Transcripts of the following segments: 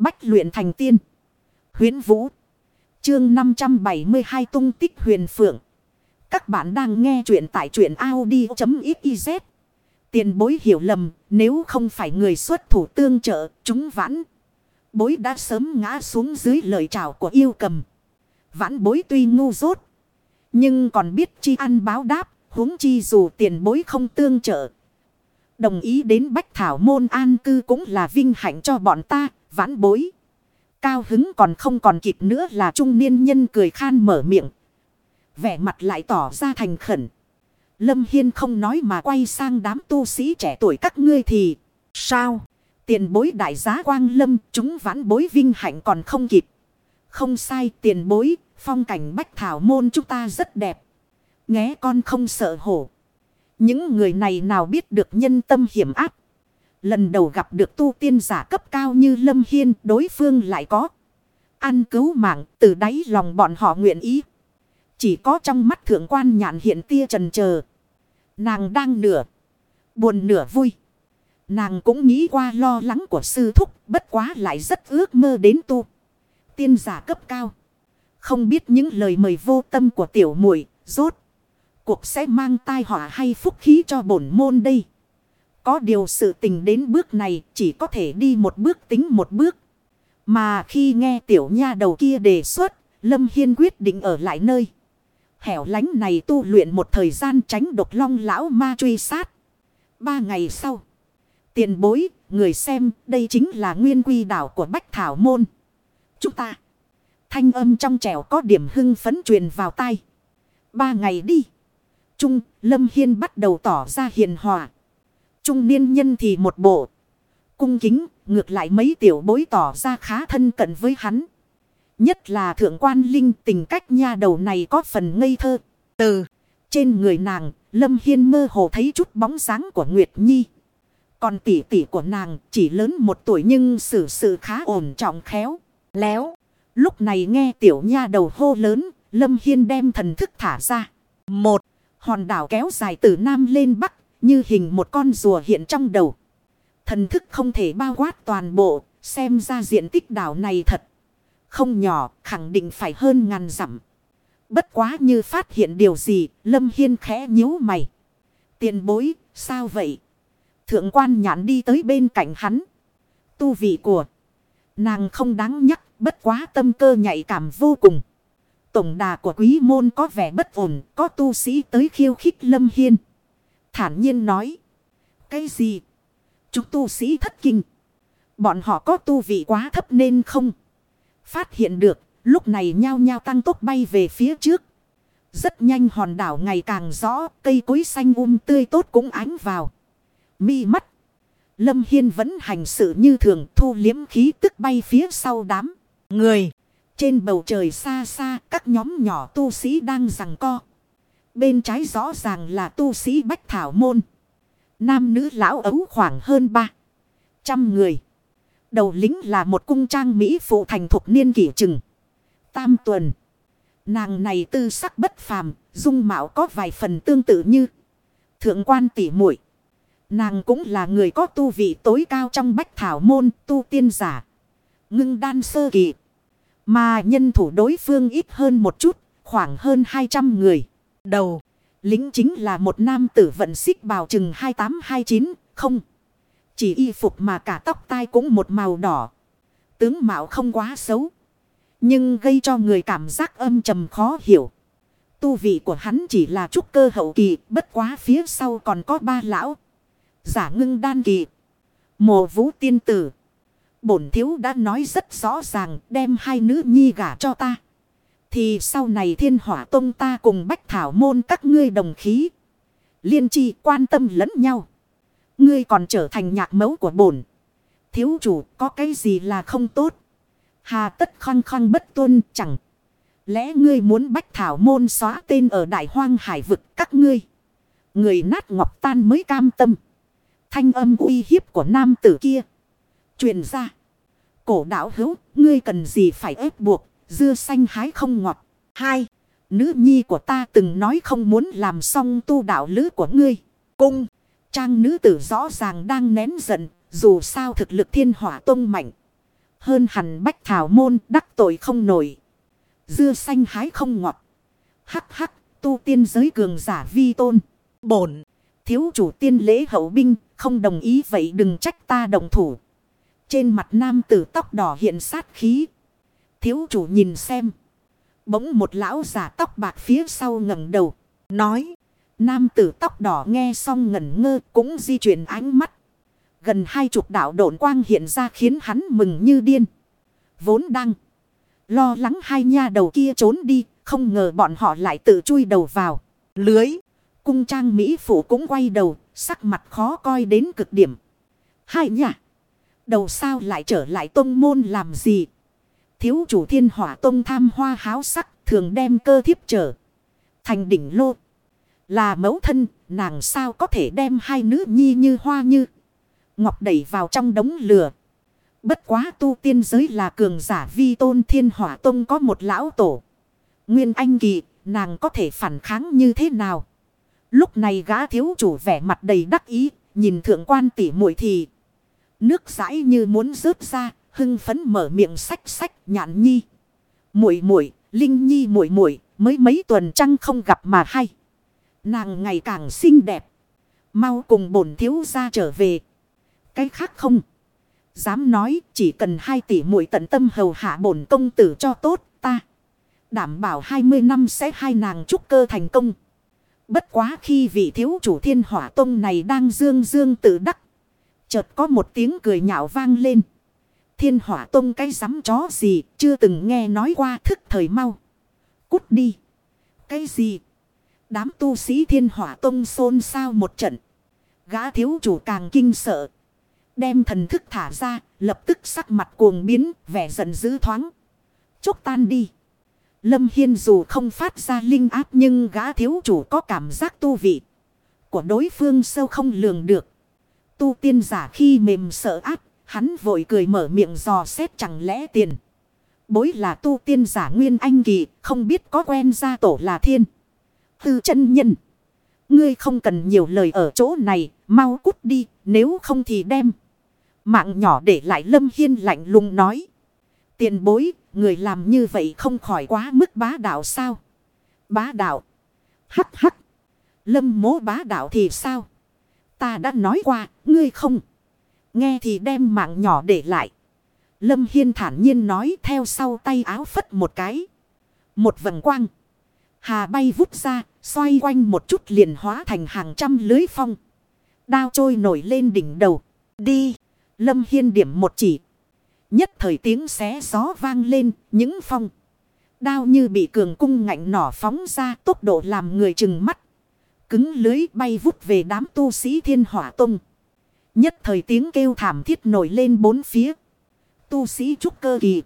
Bách luyện thành tiên. Huyến Vũ. Chương 572 tung tích huyền phượng. Các bạn đang nghe truyện tại truyện Audi.xyz. Tiền bối hiểu lầm, nếu không phải người xuất thủ tương trợ, chúng vãn. Bối đã sớm ngã xuống dưới lời chào của yêu cầm. Vãn bối tuy ngu dốt, nhưng còn biết chi ăn báo đáp, huống chi dù tiền bối không tương trợ. Đồng ý đến Bách Thảo môn an cư cũng là vinh hạnh cho bọn ta, vãn bối. Cao hứng còn không còn kịp nữa là trung niên nhân cười khan mở miệng. Vẻ mặt lại tỏ ra thành khẩn. Lâm Hiên không nói mà quay sang đám tu sĩ trẻ tuổi các ngươi thì sao? Tiền bối đại giá quang lâm chúng vãn bối vinh hạnh còn không kịp. Không sai tiền bối, phong cảnh bách thảo môn chúng ta rất đẹp. Nghe con không sợ hổ. Những người này nào biết được nhân tâm hiểm áp. Lần đầu gặp được tu tiên giả cấp cao như Lâm Hiên, đối phương lại có. Ăn cứu mạng, từ đáy lòng bọn họ nguyện ý. Chỉ có trong mắt thượng quan nhạn hiện tia trần chờ Nàng đang nửa. Buồn nửa vui. Nàng cũng nghĩ qua lo lắng của sư thúc. Bất quá lại rất ước mơ đến tu. Tiên giả cấp cao. Không biết những lời mời vô tâm của tiểu muội, rốt. Cuộc sẽ mang tai họa hay phúc khí cho bổn môn đây. Có điều sự tình đến bước này chỉ có thể đi một bước tính một bước. Mà khi nghe tiểu nha đầu kia đề xuất, Lâm Hiên quyết định ở lại nơi. Hẻo lánh này tu luyện một thời gian tránh độc long lão ma truy sát. Ba ngày sau. Tiền bối, người xem, đây chính là nguyên quy đảo của Bách Thảo Môn. Chúng ta. Thanh âm trong trẻo có điểm hưng phấn truyền vào tai. Ba ngày đi. Trung, Lâm Hiên bắt đầu tỏ ra hiền hòa. Trung niên nhân thì một bộ. Cung kính, ngược lại mấy tiểu bối tỏ ra khá thân cận với hắn. Nhất là thượng quan linh tình cách nha đầu này có phần ngây thơ. Từ trên người nàng, Lâm Hiên mơ hồ thấy chút bóng dáng của Nguyệt Nhi. Còn tỷ tỷ của nàng chỉ lớn một tuổi nhưng xử sự khá ổn trọng khéo, léo. Lúc này nghe tiểu nha đầu hô lớn, Lâm Hiên đem thần thức thả ra. Một, hòn đảo kéo dài từ nam lên bắc, như hình một con rùa hiện trong đầu. Thần thức không thể bao quát toàn bộ, xem ra diện tích đảo này thật. Không nhỏ, khẳng định phải hơn ngàn dặm. Bất quá như phát hiện điều gì, Lâm Hiên khẽ nhíu mày. Tiền bối, sao vậy? Thượng quan nhãn đi tới bên cạnh hắn. Tu vị của nàng không đáng nhắc, bất quá tâm cơ nhạy cảm vô cùng. Tổng đà của quý môn có vẻ bất ổn, có tu sĩ tới khiêu khích Lâm Hiên. Thản nhiên nói. Cái gì? Chúng tu sĩ thất kinh. Bọn họ có tu vị quá thấp nên không. Phát hiện được. Lúc này nhao nhao tăng tốc bay về phía trước. Rất nhanh hòn đảo ngày càng rõ. Cây cối xanh um tươi tốt cũng ánh vào. Mi mắt. Lâm Hiên vẫn hành sự như thường, thu liếm khí tức bay phía sau đám. Người. Trên bầu trời xa xa, các nhóm nhỏ tu sĩ đang rằng co. Bên trái rõ ràng là tu sĩ Bách Thảo Môn. Nam nữ lão ấu khoảng hơn ba trăm người. Đầu lính là một cung trang Mỹ phụ thành thục niên kỷ chừng Tam tuần. Nàng này tư sắc bất phàm, dung mạo có vài phần tương tự như thượng quan tỷ muội. Nàng cũng là người có tu vị tối cao trong bách thảo môn tu tiên giả. Ngưng đan sơ kỳ. Mà nhân thủ đối phương ít hơn một chút, khoảng hơn 200 người. Đầu, lính chính là một nam tử vận xích bào chừng 28-29, không. Chỉ y phục mà cả tóc tai cũng một màu đỏ. Tướng mạo không quá xấu. Nhưng gây cho người cảm giác âm trầm khó hiểu. Tu vị của hắn chỉ là trúc cơ hậu kỳ, bất quá phía sau còn có ba lão. Giả ngưng đan kỳ. Mộ vũ tiên tử. Bổn thiếu đã nói rất rõ ràng đem hai nữ nhi gả cho ta. Thì sau này thiên hỏa tông ta cùng bách thảo môn các ngươi đồng khí. Liên chi quan tâm lẫn nhau. Ngươi còn trở thành nhạc mẫu của bổn. Thiếu chủ có cái gì là không tốt. Hà tất khăng khăng bất tuân chẳng. Lẽ ngươi muốn bách thảo môn xóa tên ở đại hoang hải vực các ngươi. Người nát ngọc tan mới cam tâm. Thanh âm uy hiếp của nam tử kia. Truyền ra. Cổ đạo hữu, ngươi cần gì phải ép buộc, dưa xanh hái không ngọt. Hai, nữ nhi của ta từng nói không muốn làm xong tu đạo lữ của ngươi. Cung, trang nữ tử rõ ràng đang nén giận, dù sao thực lực thiên hỏa tông mạnh. Hơn hẳn bách thảo môn đắc tội không nổi. Dưa xanh hái không ngọt. Hắc hắc tu tiên giới cường giả vi tôn. Bổn. Thiếu chủ tiên lễ hậu binh không đồng ý vậy đừng trách ta đồng thủ. Trên mặt nam tử tóc đỏ hiện sát khí. Thiếu chủ nhìn xem. Bỗng một lão giả tóc bạc phía sau ngẩng đầu. Nói. Nam tử tóc đỏ nghe xong ngẩn ngơ cũng di chuyển ánh mắt. Gần hai chục đạo độn quang hiện ra khiến hắn mừng như điên. Vốn đang. Lo lắng hai nha đầu kia trốn đi. Không ngờ bọn họ lại tự chui đầu vào. Lưới. Cung trang Mỹ phủ cũng quay đầu. Sắc mặt khó coi đến cực điểm. Hai nha. Đầu sao lại trở lại tông môn làm gì? Thiếu chủ thiên hỏa tông tham hoa háo sắc. Thường đem cơ thiếp trở. Thành đỉnh lô. Là mẫu thân. Nàng sao có thể đem hai nữ nhi như hoa như. Ngọc đẩy vào trong đống lửa. Bất quá tu tiên giới là cường giả vi tôn thiên hỏa tông có một lão tổ. Nguyên anh kỳ, nàng có thể phản kháng như thế nào? Lúc này gã thiếu chủ vẻ mặt đầy đắc ý, nhìn thượng quan tỷ muội thì. Nước rãi như muốn rớt ra, hưng phấn mở miệng sách sách nhạn nhi. muội muội, linh nhi muội muội, mới mấy tuần trăng không gặp mà hay. Nàng ngày càng xinh đẹp. Mau cùng bổn thiếu gia trở về. Cái khác không. Dám nói, chỉ cần hai tỷ muội tận tâm hầu hạ bổn công tử cho tốt, ta. Đảm bảo 20 năm sẽ hai nàng trúc cơ thành công. Bất quá khi vị thiếu chủ thiên hỏa tông này đang dương dương tự đắc. Chợt có một tiếng cười nhạo vang lên. Thiên hỏa tông cái rắm chó gì chưa từng nghe nói qua thức thời mau. Cút đi. Cái gì? Đám tu sĩ thiên hỏa tông xôn xao một trận. Gã thiếu chủ càng kinh sợ. Đem thần thức thả ra, lập tức sắc mặt cuồng biến, vẻ giận dữ thoáng. Chốc tan đi. Lâm Hiên dù không phát ra linh áp nhưng gã thiếu chủ có cảm giác tu vị. Của đối phương sâu không lường được. Tu tiên giả khi mềm sợ áp, hắn vội cười mở miệng dò xét chẳng lẽ tiền. Bối là tu tiên giả nguyên anh kỳ, không biết có quen gia tổ là thiên. Tư chân nhân. Ngươi không cần nhiều lời ở chỗ này, mau cút đi, nếu không thì đem. Mạng nhỏ để lại Lâm Hiên lạnh lùng nói. Tiền bối, người làm như vậy không khỏi quá mức bá đạo sao? Bá đạo. Hắc hắc. Lâm mố bá đạo thì sao? Ta đã nói qua, ngươi không. Nghe thì đem mạng nhỏ để lại. Lâm Hiên thản nhiên nói theo sau tay áo phất một cái. Một vầng quang. Hà bay vút ra, xoay quanh một chút liền hóa thành hàng trăm lưới phong. Đao trôi nổi lên đỉnh đầu. Đi. Lâm Hiên điểm một chỉ. Nhất thời tiếng xé gió vang lên, những phong. Đao như bị cường cung ngạnh nỏ phóng ra tốc độ làm người chừng mắt. Cứng lưới bay vút về đám tu sĩ thiên hỏa tung. Nhất thời tiếng kêu thảm thiết nổi lên bốn phía. Tu sĩ trúc cơ kỳ.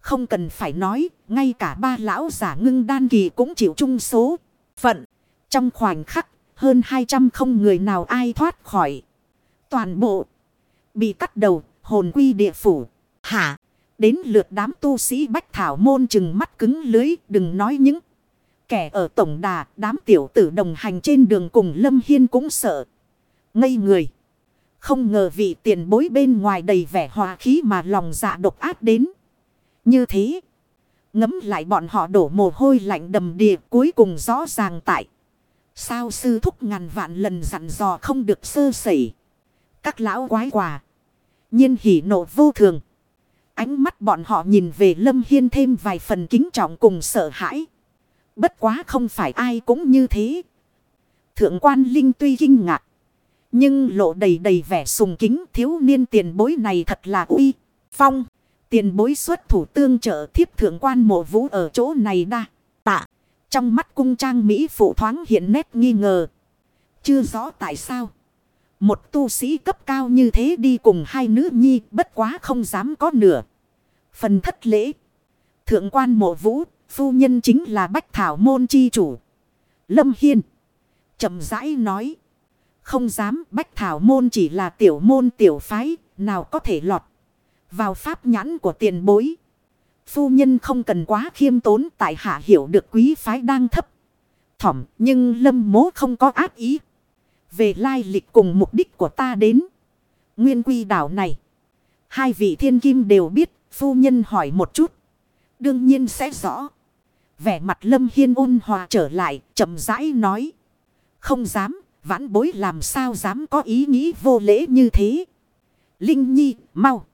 Không cần phải nói, ngay cả ba lão giả ngưng đan kỳ cũng chịu chung số. Phận, trong khoảnh khắc, hơn 200 không người nào ai thoát khỏi. Toàn bộ, bị cắt đầu, hồn quy địa phủ. Hả? Đến lượt đám tu sĩ bách thảo môn chừng mắt cứng lưới, đừng nói những. Kẻ ở tổng đà, đám tiểu tử đồng hành trên đường cùng Lâm Hiên cũng sợ. Ngây người. Không ngờ vị tiền bối bên ngoài đầy vẻ hòa khí mà lòng dạ độc ác đến. Như thế. Ngấm lại bọn họ đổ mồ hôi lạnh đầm đìa cuối cùng rõ ràng tại. Sao sư thúc ngàn vạn lần dặn dò không được sơ sẩy. Các lão quái quà. nhiên hỉ nộ vô thường. Ánh mắt bọn họ nhìn về Lâm Hiên thêm vài phần kính trọng cùng sợ hãi. Bất quá không phải ai cũng như thế. Thượng quan Linh tuy kinh ngạc. Nhưng lộ đầy đầy vẻ sùng kính thiếu niên tiền bối này thật là uy. Phong. Tiền bối xuất thủ tương trợ thiếp thượng quan mộ vũ ở chỗ này đa. Tạ. Trong mắt cung trang Mỹ phụ thoáng hiện nét nghi ngờ. Chưa rõ tại sao. Một tu sĩ cấp cao như thế đi cùng hai nữ nhi bất quá không dám có nửa. Phần thất lễ. Thượng quan mộ vũ, phu nhân chính là bách thảo môn chi chủ. Lâm Hiên. chậm rãi nói. Không dám bách thảo môn chỉ là tiểu môn tiểu phái, nào có thể lọt. Vào pháp nhãn của tiền bối. Phu nhân không cần quá khiêm tốn tại hạ hiểu được quý phái đang thấp. Thỏm nhưng lâm mố không có ác ý. Về lai lịch cùng mục đích của ta đến. Nguyên quy đảo này. Hai vị thiên kim đều biết phu nhân hỏi một chút. Đương nhiên sẽ rõ. Vẻ mặt Lâm Hiên ôn hòa trở lại, chậm rãi nói. Không dám, vãn bối làm sao dám có ý nghĩ vô lễ như thế. Linh Nhi, mau.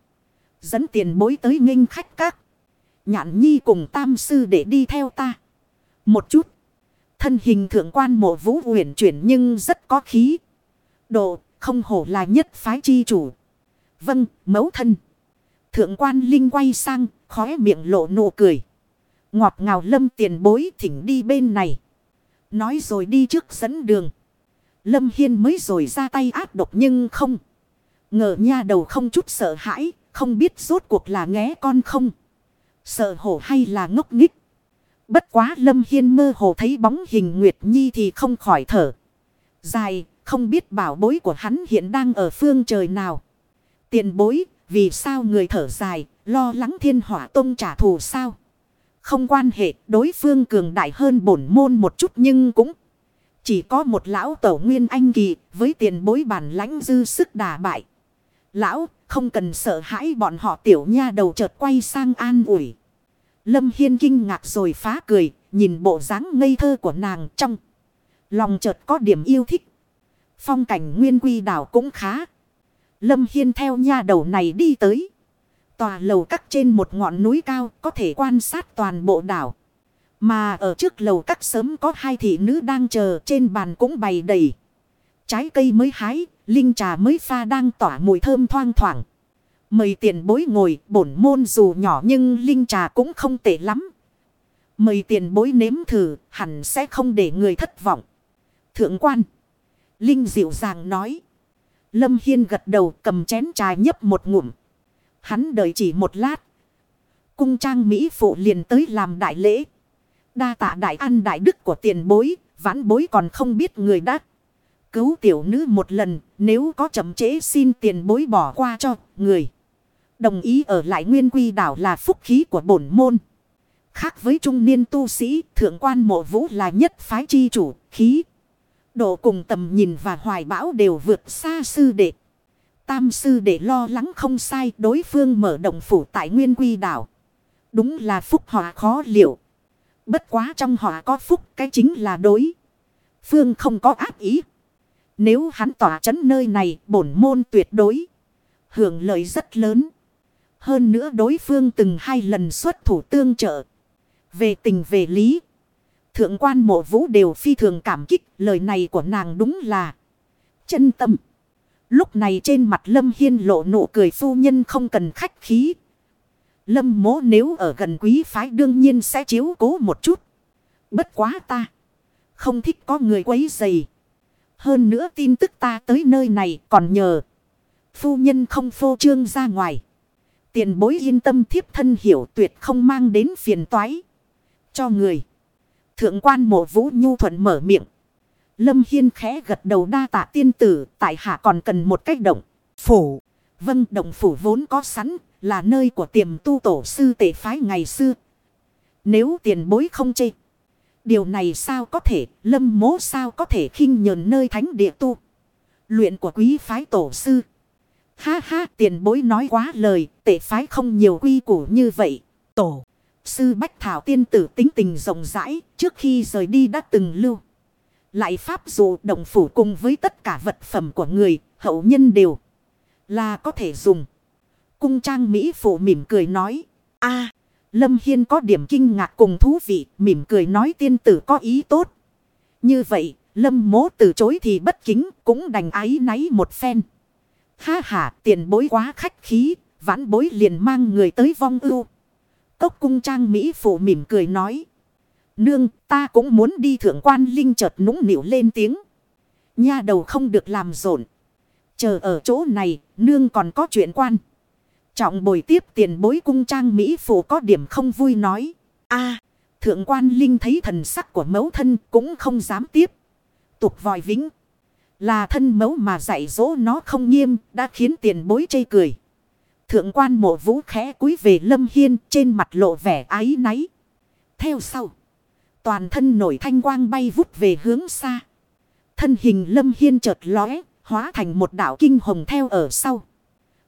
Dẫn tiền bối tới nghênh khách các. Nhạn Nhi cùng tam sư để đi theo ta. Một chút. Thân hình thượng quan mộ vũ huyền chuyển nhưng rất có khí. Độ không hổ là nhất phái chi chủ. Vâng, mẫu thân. Thượng quan Linh quay sang, khóe miệng lộ nụ cười. Ngọt ngào lâm tiền bối thỉnh đi bên này. Nói rồi đi trước dẫn đường. Lâm Hiên mới rồi ra tay áp độc nhưng không. Ngờ nha đầu không chút sợ hãi, không biết rốt cuộc là nghé con không. Sợ hổ hay là ngốc nghích. Bất quá Lâm Hiên mơ hồ thấy bóng hình Nguyệt Nhi thì không khỏi thở. Dài, không biết bảo bối của hắn hiện đang ở phương trời nào. Tiền bối, vì sao người thở dài, lo lắng thiên hỏa tông trả thù sao? Không quan hệ, đối phương cường đại hơn bổn môn một chút nhưng cũng chỉ có một lão tổ nguyên anh kỳ với tiền bối bản lãnh dư sức đà bại. Lão, không cần sợ hãi bọn họ tiểu nha đầu chợt quay sang an ủi. Lâm Hiên kinh ngạc rồi phá cười, nhìn bộ dáng ngây thơ của nàng trong. Lòng chợt có điểm yêu thích. Phong cảnh nguyên quy đảo cũng khá. Lâm Hiên theo nha đầu này đi tới. Tòa lầu cắt trên một ngọn núi cao có thể quan sát toàn bộ đảo. Mà ở trước lầu cắt sớm có hai thị nữ đang chờ trên bàn cũng bày đầy. Trái cây mới hái, linh trà mới pha đang tỏa mùi thơm thoang thoảng. Mời tiền bối ngồi, bổn môn dù nhỏ nhưng linh trà cũng không tệ lắm. Mời tiền bối nếm thử, hẳn sẽ không để người thất vọng. Thượng quan. Linh dịu dàng nói. Lâm Hiên gật đầu cầm chén trà nhấp một ngụm. Hắn đợi chỉ một lát. Cung trang Mỹ phụ liền tới làm đại lễ. Đa tạ đại ăn đại đức của tiền bối, vãn bối còn không biết người đã. Cứu tiểu nữ một lần, nếu có chậm chế xin tiền bối bỏ qua cho người. Đồng ý ở lại nguyên quy đảo là phúc khí của bổn môn. Khác với trung niên tu sĩ, thượng quan mộ vũ là nhất phái chi chủ, khí. Độ cùng tầm nhìn và hoài bão đều vượt xa sư đệ. Tam sư đệ lo lắng không sai đối phương mở động phủ tại nguyên quy đảo. Đúng là phúc họa khó liệu. Bất quá trong họ có phúc, cái chính là đối. Phương không có ác ý. Nếu hắn tỏa chấn nơi này, bổn môn tuyệt đối. Hưởng lợi rất lớn. Hơn nữa đối phương từng hai lần xuất thủ tương trợ. Về tình về lý. Thượng quan mộ vũ đều phi thường cảm kích. Lời này của nàng đúng là chân tâm. Lúc này trên mặt Lâm Hiên lộ nụ cười phu nhân không cần khách khí. Lâm mố nếu ở gần quý phái đương nhiên sẽ chiếu cố một chút. Bất quá ta. Không thích có người quấy dày. Hơn nữa tin tức ta tới nơi này còn nhờ. Phu nhân không phô trương ra ngoài. Tiền bối yên tâm thiếp thân hiểu tuyệt không mang đến phiền toái. Cho người. Thượng quan mộ vũ nhu thuận mở miệng. Lâm Hiên khẽ gật đầu đa tạ tiên tử. Tại hạ còn cần một cách động. Phủ. Vâng động phủ vốn có sẵn. Là nơi của tiềm tu tổ sư tể phái ngày xưa. Nếu tiền bối không chê. Điều này sao có thể. Lâm mố sao có thể khinh nhờn nơi thánh địa tu. Luyện của quý phái tổ sư. Ha ha tiền bối nói quá lời, tể phái không nhiều quy củ như vậy. Tổ, sư Bách Thảo tiên tử tính tình rộng rãi, trước khi rời đi đã từng lưu. Lại pháp dụ động phủ cùng với tất cả vật phẩm của người, hậu nhân đều là có thể dùng. Cung trang Mỹ phụ mỉm cười nói, a Lâm Hiên có điểm kinh ngạc cùng thú vị, mỉm cười nói tiên tử có ý tốt. Như vậy, Lâm mố từ chối thì bất kính, cũng đành ái náy một phen. Ha ha tiền bối quá khách khí. Vãn bối liền mang người tới vong ưu. Cốc cung trang Mỹ phụ mỉm cười nói. Nương ta cũng muốn đi thượng quan linh chợt nũng nịu lên tiếng. Nha đầu không được làm rộn. Chờ ở chỗ này nương còn có chuyện quan. Trọng bồi tiếp tiền bối cung trang Mỹ phụ có điểm không vui nói. a thượng quan linh thấy thần sắc của mẫu thân cũng không dám tiếp. Tục vòi vĩnh. Là thân mẫu mà dạy dỗ nó không nghiêm đã khiến tiền bối chây cười. Thượng quan mộ vũ khẽ cúi về lâm hiên trên mặt lộ vẻ ái náy. Theo sau. Toàn thân nổi thanh quang bay vút về hướng xa. Thân hình lâm hiên chợt lóe, hóa thành một đảo kinh hồng theo ở sau.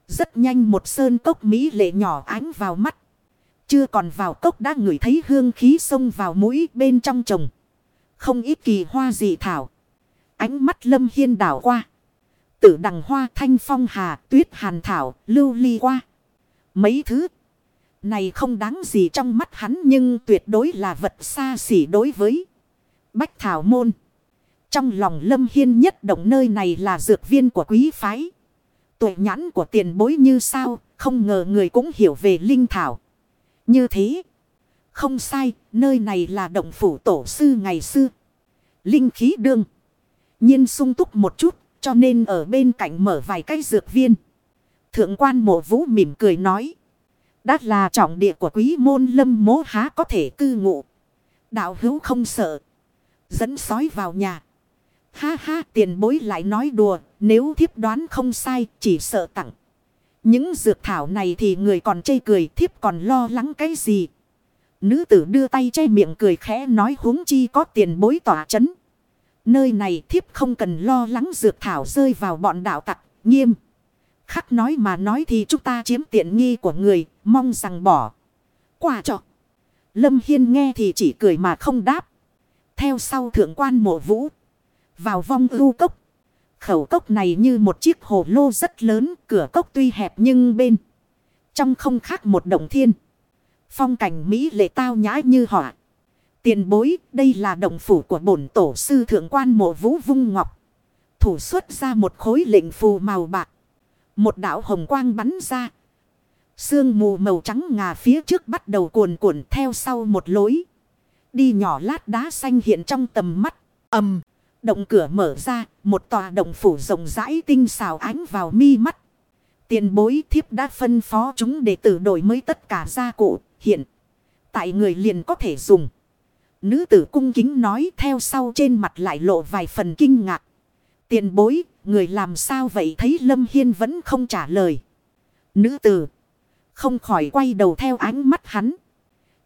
Rất nhanh một sơn cốc mỹ lệ nhỏ ánh vào mắt. Chưa còn vào cốc đã ngửi thấy hương khí xông vào mũi bên trong trồng. Không ít kỳ hoa dị thảo. Ánh mắt lâm hiên đảo qua. Tử đằng hoa thanh phong hà tuyết hàn thảo lưu ly qua. Mấy thứ này không đáng gì trong mắt hắn nhưng tuyệt đối là vật xa xỉ đối với Bách Thảo Môn. Trong lòng Lâm Hiên nhất động nơi này là dược viên của quý phái. Tuệ nhãn của tiền bối như sao, không ngờ người cũng hiểu về linh thảo. Như thế, không sai, nơi này là động phủ tổ sư ngày xưa. Linh khí đương, nhiên sung túc một chút, cho nên ở bên cạnh mở vài cái dược viên. Thượng quan mộ vũ mỉm cười nói. Đã là trọng địa của quý môn lâm mố há có thể cư ngụ. Đạo hữu không sợ. Dẫn sói vào nhà. Ha ha tiền bối lại nói đùa. Nếu thiếp đoán không sai chỉ sợ tặng. Những dược thảo này thì người còn chê cười thiếp còn lo lắng cái gì. Nữ tử đưa tay che miệng cười khẽ nói huống chi có tiền bối tỏa chấn. Nơi này thiếp không cần lo lắng dược thảo rơi vào bọn đạo tặc, nghiêm. Khắc nói mà nói thì chúng ta chiếm tiện nghi của người, mong rằng bỏ. Quả trọ. Lâm Hiên nghe thì chỉ cười mà không đáp. Theo sau thượng quan mộ vũ. Vào vong ưu cốc. Khẩu cốc này như một chiếc hồ lô rất lớn, cửa cốc tuy hẹp nhưng bên. Trong không khác một động thiên. Phong cảnh Mỹ lệ tao nhã như họa. Tiền bối, đây là động phủ của bổn tổ sư thượng quan mộ vũ vung ngọc. Thủ xuất ra một khối lệnh phù màu bạc. Một đạo hồng quang bắn ra. Sương mù màu trắng ngà phía trước bắt đầu cuồn cuộn theo sau một lối. Đi nhỏ lát đá xanh hiện trong tầm mắt. ầm Động cửa mở ra, một tòa động phủ rộng rãi tinh xào ánh vào mi mắt. Tiền bối thiếp đã phân phó chúng để tử đổi mới tất cả gia cụ, hiện. Tại người liền có thể dùng. Nữ tử cung kính nói theo sau trên mặt lại lộ vài phần kinh ngạc. Tiền bối, người làm sao vậy thấy Lâm Hiên vẫn không trả lời. Nữ tử không khỏi quay đầu theo ánh mắt hắn.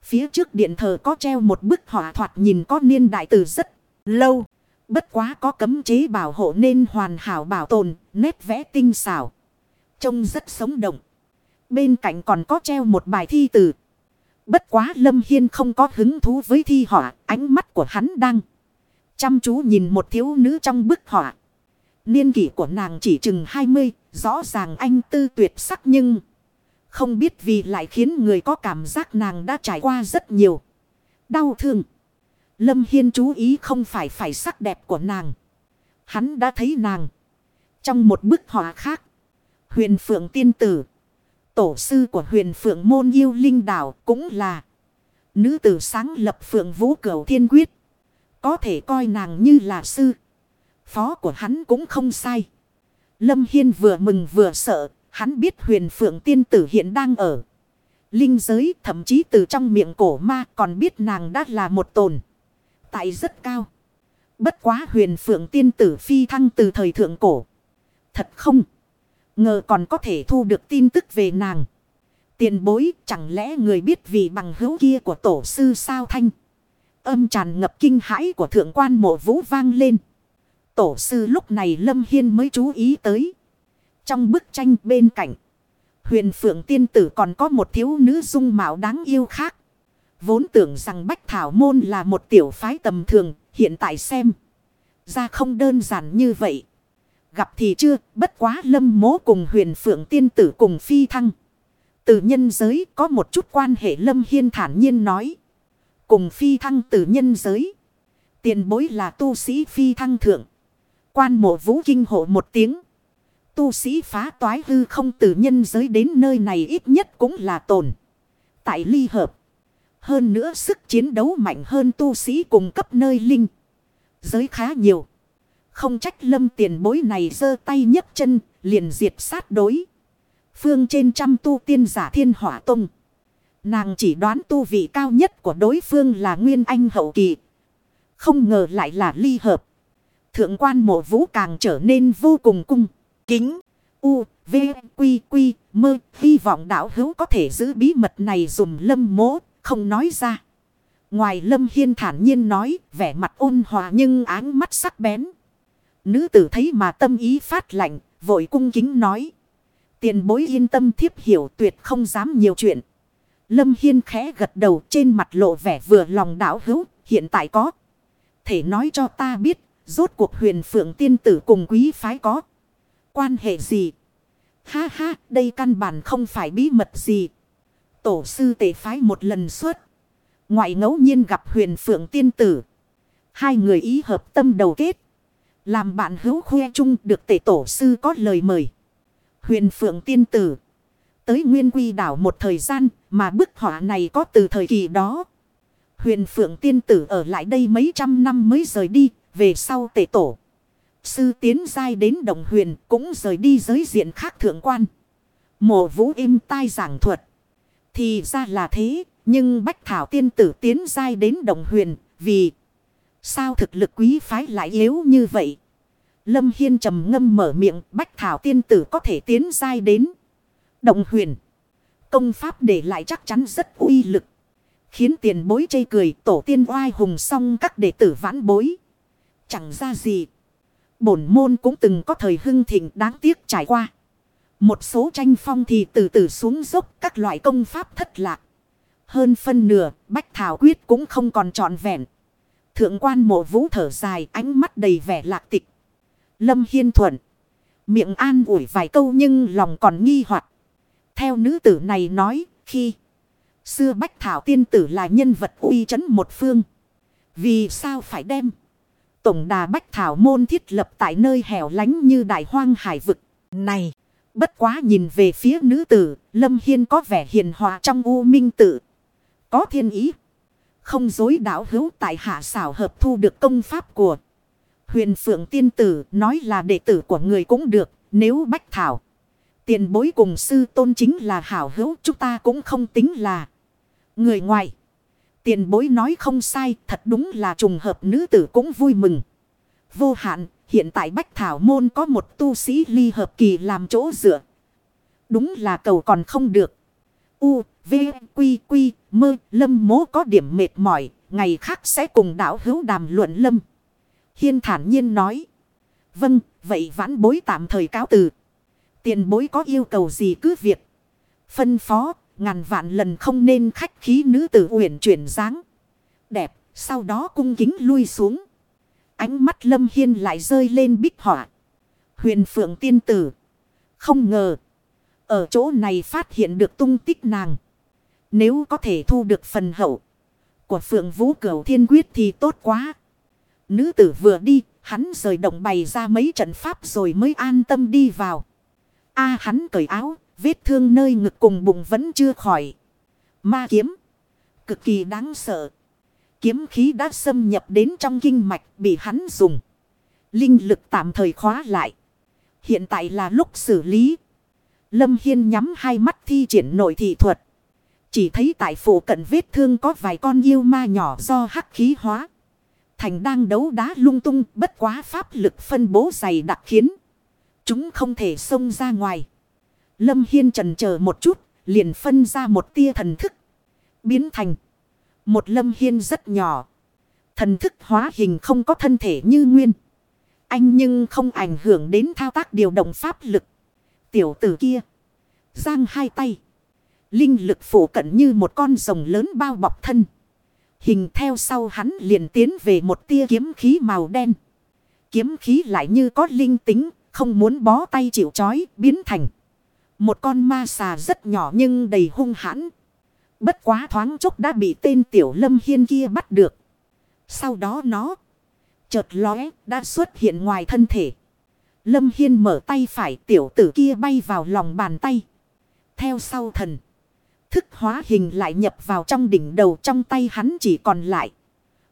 Phía trước điện thờ có treo một bức họa thoạt nhìn có niên đại từ rất lâu. Bất quá có cấm chế bảo hộ nên hoàn hảo bảo tồn, nét vẽ tinh xảo. Trông rất sống động. Bên cạnh còn có treo một bài thi từ. Bất quá Lâm Hiên không có hứng thú với thi họa, ánh mắt của hắn đang chăm chú nhìn một thiếu nữ trong bức họa. Niên kỷ của nàng chỉ chừng 20, rõ ràng anh tư tuyệt sắc nhưng không biết vì lại khiến người có cảm giác nàng đã trải qua rất nhiều đau thương. Lâm Hiên chú ý không phải phải sắc đẹp của nàng. Hắn đã thấy nàng trong một bức họa khác. Huyền Phượng Tiên Tử. Tổ sư của huyền Phượng Môn Yêu Linh Đảo cũng là nữ tử sáng lập Phượng Vũ Cửu Thiên Quyết. Có thể coi nàng như là sư. Phó của hắn cũng không sai. Lâm Hiên vừa mừng vừa sợ. Hắn biết huyền Phượng Tiên Tử hiện đang ở. Linh giới, thậm chí từ trong miệng cổ ma còn biết nàng đã là một tồn. Tại rất cao. Bất quá huyền Phượng Tiên Tử phi thăng từ thời thượng cổ. Thật không? Ngờ còn có thể thu được tin tức về nàng. Tiền bối, chẳng lẽ người biết vì bằng hữu kia của tổ sư sao thanh. Âm tràn ngập kinh hãi của thượng quan mộ vũ vang lên. Tổ sư lúc này Lâm Hiên mới chú ý tới. Trong bức tranh bên cạnh. Huyền phượng tiên tử còn có một thiếu nữ dung mạo đáng yêu khác. Vốn tưởng rằng Bách Thảo Môn là một tiểu phái tầm thường. Hiện tại xem. Ra không đơn giản như vậy. Gặp thì chưa, bất quá lâm mố cùng huyền phượng tiên tử cùng phi thăng. Từ nhân giới có một chút quan hệ lâm hiên thản nhiên nói. Cùng phi thăng từ nhân giới. Tiền bối là tu sĩ phi thăng thượng. Quan mộ vũ kinh hộ một tiếng. Tu sĩ phá toái hư không từ nhân giới đến nơi này ít nhất cũng là tồn. Tại ly hợp. Hơn nữa sức chiến đấu mạnh hơn tu sĩ cùng cấp nơi linh. Giới khá nhiều. Không trách lâm tiền bối này giơ tay nhấc chân, liền diệt sát đối. Phương trên trăm tu tiên giả thiên hỏa tông. Nàng chỉ đoán tu vị cao nhất của đối phương là nguyên anh hậu kỳ. Không ngờ lại là ly hợp. Thượng quan mộ vũ càng trở nên vô cùng cung, kính. U, V, Quy, Quy, mơ, hy vọng đạo hữu có thể giữ bí mật này dùm lâm mố, không nói ra. Ngoài lâm hiên thản nhiên nói, vẻ mặt ôn hòa nhưng áng mắt sắc bén. Nữ tử thấy mà tâm ý phát lạnh, vội cung kính nói. Tiền bối yên tâm thiếp hiểu tuyệt không dám nhiều chuyện. Lâm Hiên khẽ gật đầu trên mặt lộ vẻ vừa lòng đảo hữu, hiện tại có. Thể nói cho ta biết, rốt cuộc huyền phượng tiên tử cùng quý phái có. Quan hệ gì? Ha ha, đây căn bản không phải bí mật gì. Tổ sư tể phái một lần suốt. Ngoại ngẫu nhiên gặp huyền phượng tiên tử. Hai người ý hợp tâm đầu kết. Làm bạn hữu khoe chung được tể tổ sư có lời mời. Huyền phượng tiên tử. Tới nguyên quy đảo một thời gian mà bức họa này có từ thời kỳ đó. Huyền phượng tiên tử ở lại đây mấy trăm năm mới rời đi. Về sau tể tổ. Sư tiến giai đến đồng huyền cũng rời đi giới diện khác thượng quan. Mộ vũ im tai giảng thuật. Thì ra là thế. Nhưng Bách Thảo tiên tử tiến dai đến đồng huyền. Vì sao thực lực quý phái lại yếu như vậy? Lâm Hiên trầm ngâm mở miệng. Bách Thảo tiên tử có thể tiến dai đến động huyền. Công pháp để lại chắc chắn rất uy lực. Khiến tiền bối chây cười, tổ tiên oai hùng xong các đệ tử vãn bối. Chẳng ra gì. Bổn môn cũng từng có thời hưng thịnh, đáng tiếc trải qua. Một số tranh phong thì từ từ xuống dốc các loại công pháp thất lạc. Hơn phân nửa, Bách Thảo Quyết cũng không còn trọn vẹn. Thượng quan mộ vũ thở dài ánh mắt đầy vẻ lạc tịch. Lâm Hiên Thuận. Miệng an ủi vài câu nhưng lòng còn nghi hoặc Theo nữ tử này nói, khi xưa Bách Thảo Tiên Tử là nhân vật uy chấn một phương. Vì sao phải đem? Tổng đà Bách Thảo môn thiết lập tại nơi hẻo lánh như đại hoang hải vực. Này, bất quá nhìn về phía nữ tử, Lâm Hiên có vẻ hiền hòa trong u minh tử Có thiên ý. Không dối đảo hữu tại hạ xảo hợp thu được công pháp của. Huyền Phượng Tiên Tử nói là đệ tử của người cũng được, nếu Bách Thảo. Tiền bối cùng sư tôn chính là hảo hữu chúng ta cũng không tính là người ngoài. Tiền bối nói không sai, thật đúng là trùng hợp nữ tử cũng vui mừng. Vô hạn, hiện tại Bách Thảo Môn có một tu sĩ ly hợp kỳ làm chỗ dựa. Đúng là cầu còn không được. U, V, Quy, Quy, Mơ, Lâm mố có điểm mệt mỏi, ngày khác sẽ cùng đảo hữu đàm luận Lâm. Hiên thản nhiên nói. Vâng, vậy vãn bối tạm thời cáo từ. Tiền bối có yêu cầu gì cứ việc. Phân phó, ngàn vạn lần không nên khách khí nữ tử uyển chuyển dáng. Đẹp, sau đó cung kính lui xuống. Ánh mắt lâm hiên lại rơi lên bích họa. Huyền phượng tiên tử. Không ngờ. Ở chỗ này phát hiện được tung tích nàng. Nếu có thể thu được phần hậu. Của phượng vũ cửu thiên quyết thì tốt quá. Nữ tử vừa đi. Hắn rời động bày ra mấy trận pháp rồi mới an tâm đi vào. A hắn cởi áo. Vết thương nơi ngực cùng bụng vẫn chưa khỏi. Ma kiếm. Cực kỳ đáng sợ. Kiếm khí đã xâm nhập đến trong kinh mạch bị hắn dùng. Linh lực tạm thời khóa lại. Hiện tại là lúc xử lý. Lâm Hiên nhắm hai mắt thi triển nội thị thuật. Chỉ thấy tại phủ cận vết thương có vài con yêu ma nhỏ do hắc khí hóa. Thành đang đấu đá lung tung bất quá pháp lực phân bố dày đặc khiến. Chúng không thể xông ra ngoài. Lâm Hiên trần chờ một chút, liền phân ra một tia thần thức. Biến thành một Lâm Hiên rất nhỏ. Thần thức hóa hình không có thân thể như nguyên. Anh nhưng không ảnh hưởng đến thao tác điều động pháp lực. Tiểu tử kia. Giang hai tay. Linh lực phủ cận như một con rồng lớn bao bọc thân. Hình theo sau hắn liền tiến về một tia kiếm khí màu đen. Kiếm khí lại như có linh tính, không muốn bó tay chịu chói, biến thành. Một con ma xà rất nhỏ nhưng đầy hung hãn. Bất quá thoáng chốc đã bị tên tiểu lâm hiên kia bắt được. Sau đó nó, chợt lóe, đã xuất hiện ngoài thân thể. Lâm hiên mở tay phải tiểu tử kia bay vào lòng bàn tay. Theo sau thần. Thức hóa hình lại nhập vào trong đỉnh đầu trong tay hắn chỉ còn lại.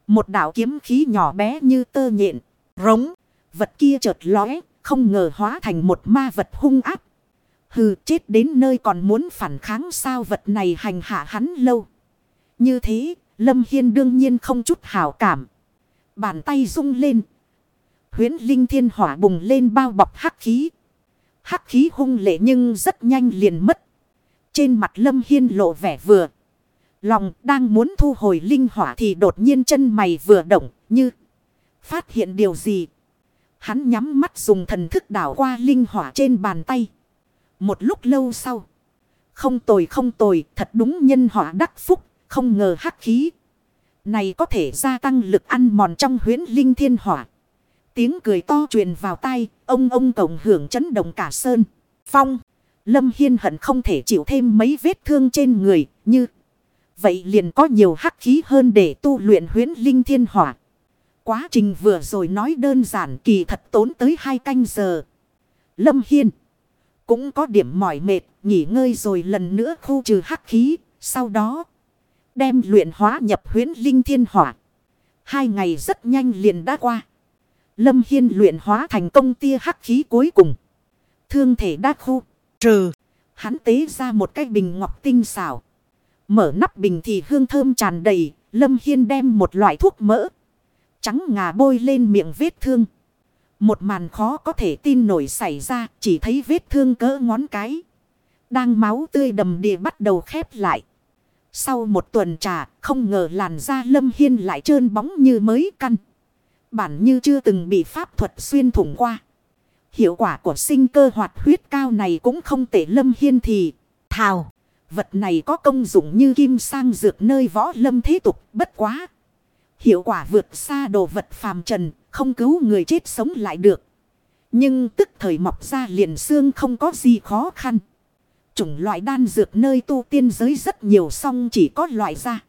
Một đạo kiếm khí nhỏ bé như tơ nhện. Rống. Vật kia chợt lóe. Không ngờ hóa thành một ma vật hung áp. Hừ chết đến nơi còn muốn phản kháng sao vật này hành hạ hắn lâu. Như thế, Lâm Hiên đương nhiên không chút hảo cảm. Bàn tay rung lên. Huyến linh thiên hỏa bùng lên bao bọc hắc khí. Hắc khí hung lệ nhưng rất nhanh liền mất. Trên mặt Lâm Hiên lộ vẻ vừa. Lòng đang muốn thu hồi linh hỏa thì đột nhiên chân mày vừa động như phát hiện điều gì. Hắn nhắm mắt dùng thần thức đảo qua linh hỏa trên bàn tay. Một lúc lâu sau. Không tồi không tồi, thật đúng nhân họa đắc phúc, không ngờ hắc khí. Này có thể gia tăng lực ăn mòn trong huyến linh thiên hỏa. Tiếng cười to truyền vào tai, ông ông tổng hưởng chấn động cả sơn. Phong, Lâm Hiên hận không thể chịu thêm mấy vết thương trên người, như... Vậy liền có nhiều hắc khí hơn để tu luyện huyến linh thiên hỏa. Quá trình vừa rồi nói đơn giản kỳ thật tốn tới hai canh giờ. Lâm Hiên cũng có điểm mỏi mệt, nghỉ ngơi rồi lần nữa khu trừ hắc khí, sau đó đem luyện hóa nhập huyến linh thiên hỏa. Hai ngày rất nhanh liền đã qua. Lâm Hiên luyện hóa thành công tia hắc khí cuối cùng. Thương thể đã khu, trừ. Hắn tế ra một cái bình ngọc tinh xảo. Mở nắp bình thì hương thơm tràn đầy. Lâm Hiên đem một loại thuốc mỡ. Trắng ngà bôi lên miệng vết thương. Một màn khó có thể tin nổi xảy ra. Chỉ thấy vết thương cỡ ngón cái. Đang máu tươi đầm đìa bắt đầu khép lại. Sau một tuần trà, không ngờ làn da Lâm Hiên lại trơn bóng như mới căn. Bản như chưa từng bị pháp thuật xuyên thủng qua. Hiệu quả của sinh cơ hoạt huyết cao này cũng không tệ Lâm Hiên thì thào. Vật này có công dụng như kim sang dược nơi võ lâm thế tục bất quá. Hiệu quả vượt xa đồ vật phàm trần, không cứu người chết sống lại được. Nhưng tức thời mọc ra liền xương không có gì khó khăn. Chủng loại đan dược nơi tu tiên giới rất nhiều song chỉ có loại ra.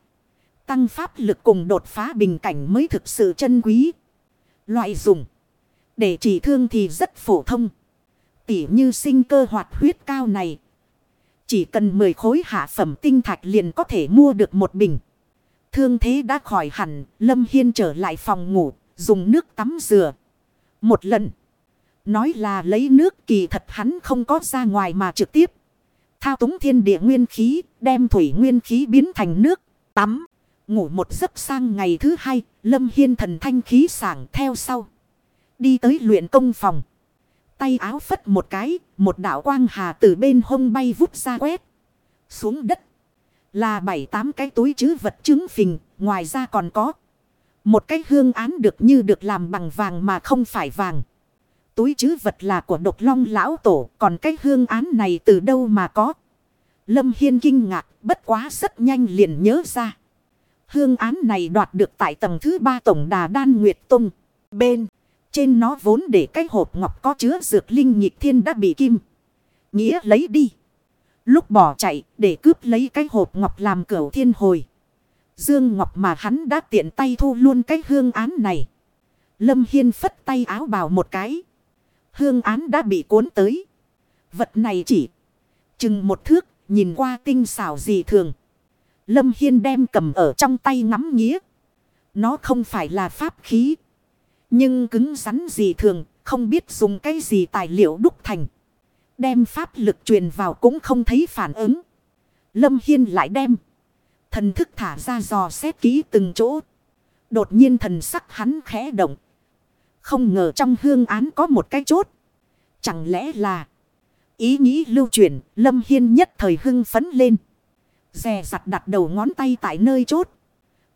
Tăng pháp lực cùng đột phá bình cảnh mới thực sự chân quý. Loại dùng. Để chỉ thương thì rất phổ thông. Tỉ như sinh cơ hoạt huyết cao này. Chỉ cần 10 khối hạ phẩm tinh thạch liền có thể mua được một bình. Thương thế đã khỏi hẳn, Lâm Hiên trở lại phòng ngủ, dùng nước tắm rửa. Một lần. Nói là lấy nước kỳ thật hắn không có ra ngoài mà trực tiếp. Thao túng thiên địa nguyên khí, đem thủy nguyên khí biến thành nước, tắm. Ngủ một giấc sang ngày thứ hai, Lâm Hiên thần thanh khí sảng theo sau. Đi tới luyện công phòng. Tay áo phất một cái, một đạo quang hà từ bên hông bay vút ra quét. Xuống đất. Là bảy tám cái túi chứ vật chứng phình, ngoài ra còn có. Một cái hương án được như được làm bằng vàng mà không phải vàng. Túi chứ vật là của độc long lão tổ, còn cái hương án này từ đâu mà có. Lâm Hiên kinh ngạc, bất quá rất nhanh liền nhớ ra. Hương án này đoạt được tại tầng thứ ba tổng đà đan Nguyệt Tông. Bên. Trên nó vốn để cái hộp ngọc có chứa dược linh nhịp thiên đã bị kim. Nghĩa lấy đi. Lúc bỏ chạy để cướp lấy cái hộp ngọc làm cửu thiên hồi. Dương Ngọc mà hắn đã tiện tay thu luôn cái hương án này. Lâm Hiên phất tay áo bào một cái. Hương án đã bị cuốn tới. Vật này chỉ chừng một thước nhìn qua tinh xảo gì thường. Lâm Hiên đem cầm ở trong tay ngắm nghĩa. Nó không phải là pháp khí. Nhưng cứng rắn gì thường, không biết dùng cái gì tài liệu đúc thành. Đem pháp lực truyền vào cũng không thấy phản ứng. Lâm Hiên lại đem. Thần thức thả ra dò xét kỹ từng chỗ. Đột nhiên thần sắc hắn khẽ động. Không ngờ trong hương án có một cái chốt. Chẳng lẽ là. Ý nghĩ lưu truyền, Lâm Hiên nhất thời hưng phấn lên. dè dặt đặt đầu ngón tay tại nơi chốt.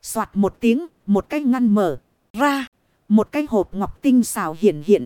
Xoạt một tiếng, một cái ngăn mở ra. Một cái hộp ngọc tinh xào hiện hiện.